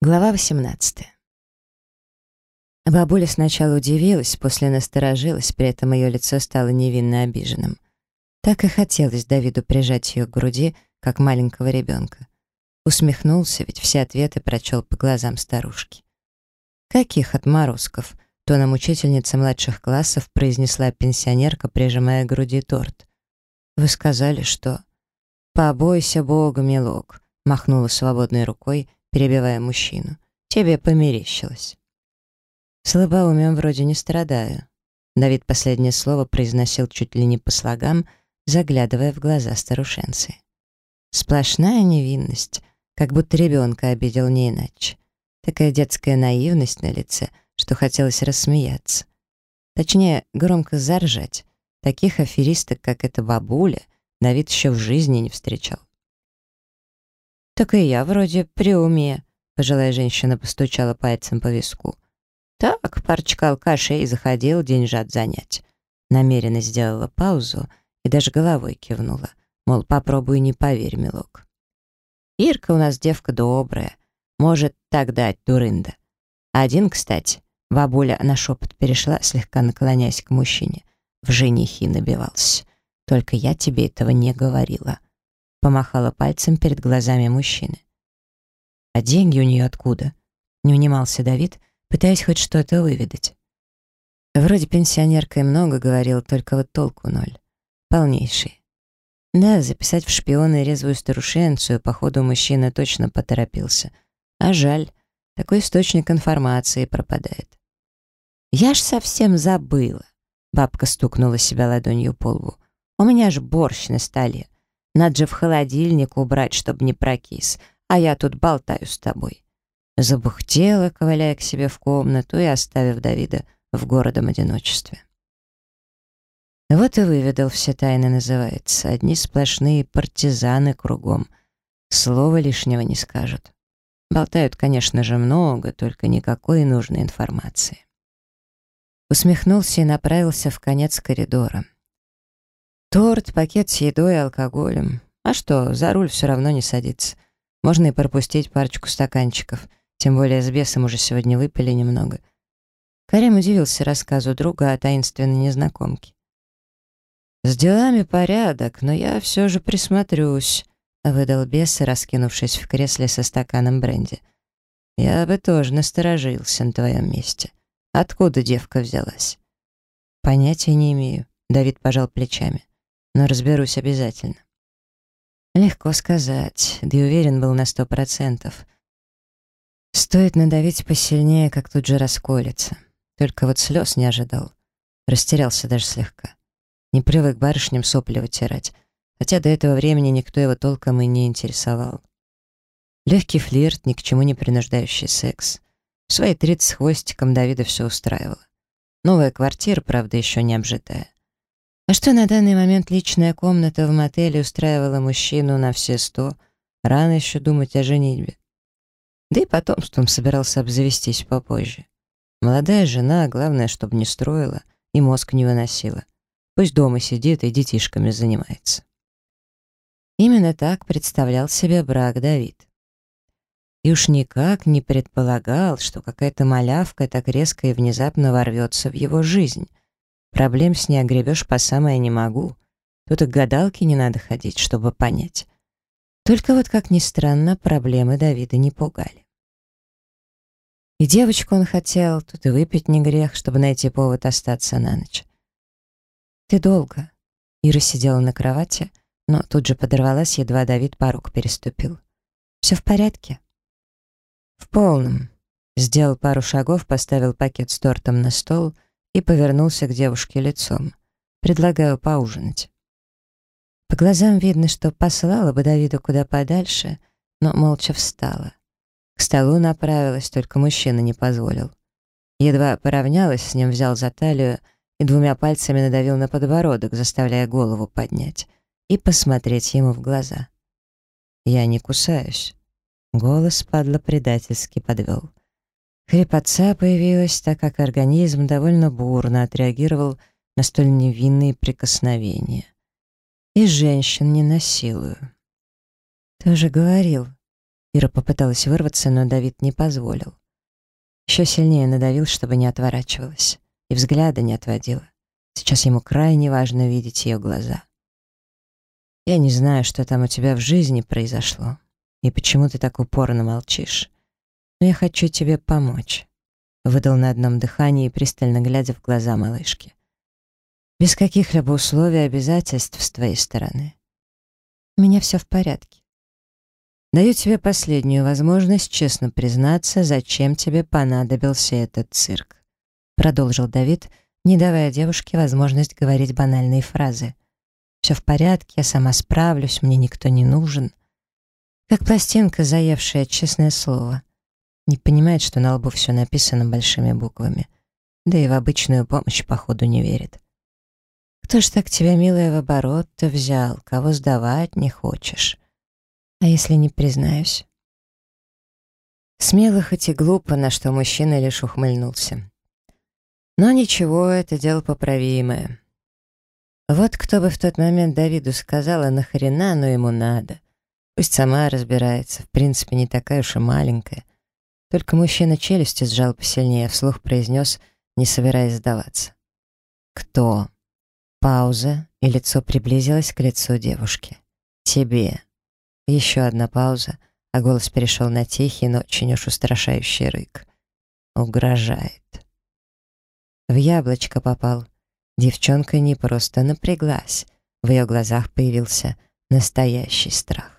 Глава 18. Бабуля сначала удивилась, после насторожилась, при этом ее лицо стало невинно обиженным. Так и хотелось Давиду прижать ее к груди, как маленького ребенка. Усмехнулся, ведь все ответы прочел по глазам старушки. «Каких отморозков?» — тоном учительница младших классов произнесла пенсионерка, прижимая к груди торт. «Вы сказали, что...» «Побойся Бога, милок», — махнула свободной рукой, перебивая мужчину. «Тебе померещилось». «Слабоумием вроде не страдаю». Давид последнее слово произносил чуть ли не по слогам, заглядывая в глаза старушенцы. Сплошная невинность, как будто ребенка обидел не иначе. Такая детская наивность на лице, что хотелось рассмеяться. Точнее, громко заржать. Таких аферисток, как эта бабуля, Давид еще в жизни не встречал. «Так и я вроде при уме», — пожилая женщина постучала пальцем по виску. «Так, парочка алкашей заходил деньжат занять». Намеренно сделала паузу и даже головой кивнула, мол, попробуй не поверь, милок. «Ирка у нас девка добрая, может так дать, дурында. Один, кстати, бабуля на шепот перешла, слегка наклоняясь к мужчине, в женихи набивался. Только я тебе этого не говорила». Помахала пальцем перед глазами мужчины. «А деньги у нее откуда?» Не унимался Давид, пытаясь хоть что-то выведать. Вроде пенсионерка и много говорил, только вот толку ноль. Полнейший. Да, записать в шпионы резвую старушенцию, походу, мужчина точно поторопился. А жаль, такой источник информации пропадает. «Я ж совсем забыла», — бабка стукнула себя ладонью по лбу. «У меня ж борщ на столе. Надо же в холодильник убрать, чтобы не прокис, а я тут болтаю с тобой». Забухтела, ковыляя к себе в комнату и оставив Давида в городом одиночестве. Вот и выведал все тайны, называется. Одни сплошные партизаны кругом. Слова лишнего не скажут. Болтают, конечно же, много, только никакой нужной информации. Усмехнулся и направился в конец коридора. Торт, пакет с едой и алкоголем. А что, за руль все равно не садится. Можно и пропустить парочку стаканчиков. Тем более с бесом уже сегодня выпили немного. Карим удивился рассказу друга о таинственной незнакомке. «С делами порядок, но я все же присмотрюсь», — выдал бес, раскинувшись в кресле со стаканом бренди. «Я бы тоже насторожился на твоем месте. Откуда девка взялась?» «Понятия не имею», — Давид пожал плечами но разберусь обязательно. Легко сказать, да и уверен был на сто процентов. Стоит надавить посильнее, как тут же расколется. Только вот слез не ожидал. Растерялся даже слегка. Не привык барышням сопли вытирать, хотя до этого времени никто его толком и не интересовал. Легкий флирт, ни к чему не принуждающий секс. В свои тридцать хвостиком Давида все устраивало. Новая квартира, правда, еще не обжитая. А что на данный момент личная комната в мотеле устраивала мужчину на все сто, рано еще думать о женитьбе. Да и потомством собирался обзавестись попозже. Молодая жена, главное, чтобы не строила и мозг не выносила. Пусть дома сидит и детишками занимается. Именно так представлял себе брак Давид. И уж никак не предполагал, что какая-то малявка так резко и внезапно ворвется в его жизнь, Проблем с ней огребешь по самое не могу. Тут и к гадалке не надо ходить, чтобы понять. Только вот, как ни странно, проблемы Давида не пугали. И девочку он хотел, тут и выпить не грех, чтобы найти повод остаться на ночь. «Ты долго?» Ира сидела на кровати, но тут же подорвалась, едва Давид порог переступил. «Все в порядке?» «В полном». Сделал пару шагов, поставил пакет с тортом на стол — и повернулся к девушке лицом. «Предлагаю поужинать». По глазам видно, что послала бы Давида куда подальше, но молча встала. К столу направилась, только мужчина не позволил. Едва поравнялась с ним, взял за талию и двумя пальцами надавил на подбородок, заставляя голову поднять и посмотреть ему в глаза. «Я не кусаюсь». Голос падла предательски подвел. Хрипотца появилась, так как организм довольно бурно отреагировал на столь невинные прикосновения. И женщин не насилую. «Ты же говорил». Ира попыталась вырваться, но Давид не позволил. Еще сильнее надавил, чтобы не отворачивалась, и взгляда не отводила. Сейчас ему крайне важно видеть ее глаза. «Я не знаю, что там у тебя в жизни произошло, и почему ты так упорно молчишь, но я хочу тебе помочь», — выдал на одном дыхании, пристально глядя в глаза малышки. «Без каких-либо условий и обязательств с твоей стороны. У меня все в порядке. Даю тебе последнюю возможность честно признаться, зачем тебе понадобился этот цирк», — продолжил Давид, не давая девушке возможность говорить банальные фразы. «Все в порядке, я сама справлюсь, мне никто не нужен». Как пластинка, заевшая честное слово. Не понимает, что на лбу все написано большими буквами. Да и в обычную помощь, походу, не верит. Кто ж так тебя, милая, в оборот-то взял? Кого сдавать не хочешь? А если не признаюсь? Смело, хоть и глупо, на что мужчина лишь ухмыльнулся. Но ничего, это дело поправимое. Вот кто бы в тот момент Давиду сказала, нахрена, но ему надо. Пусть сама разбирается, в принципе, не такая уж и маленькая. Только мужчина челюсти сжал посильнее, вслух произнес, не собираясь сдаваться. «Кто?» Пауза, и лицо приблизилось к лицу девушки. «Тебе». Еще одна пауза, а голос перешел на тихий, но очень уж устрашающий рык. «Угрожает». В яблочко попал. Девчонка не просто напряглась. В ее глазах появился настоящий страх.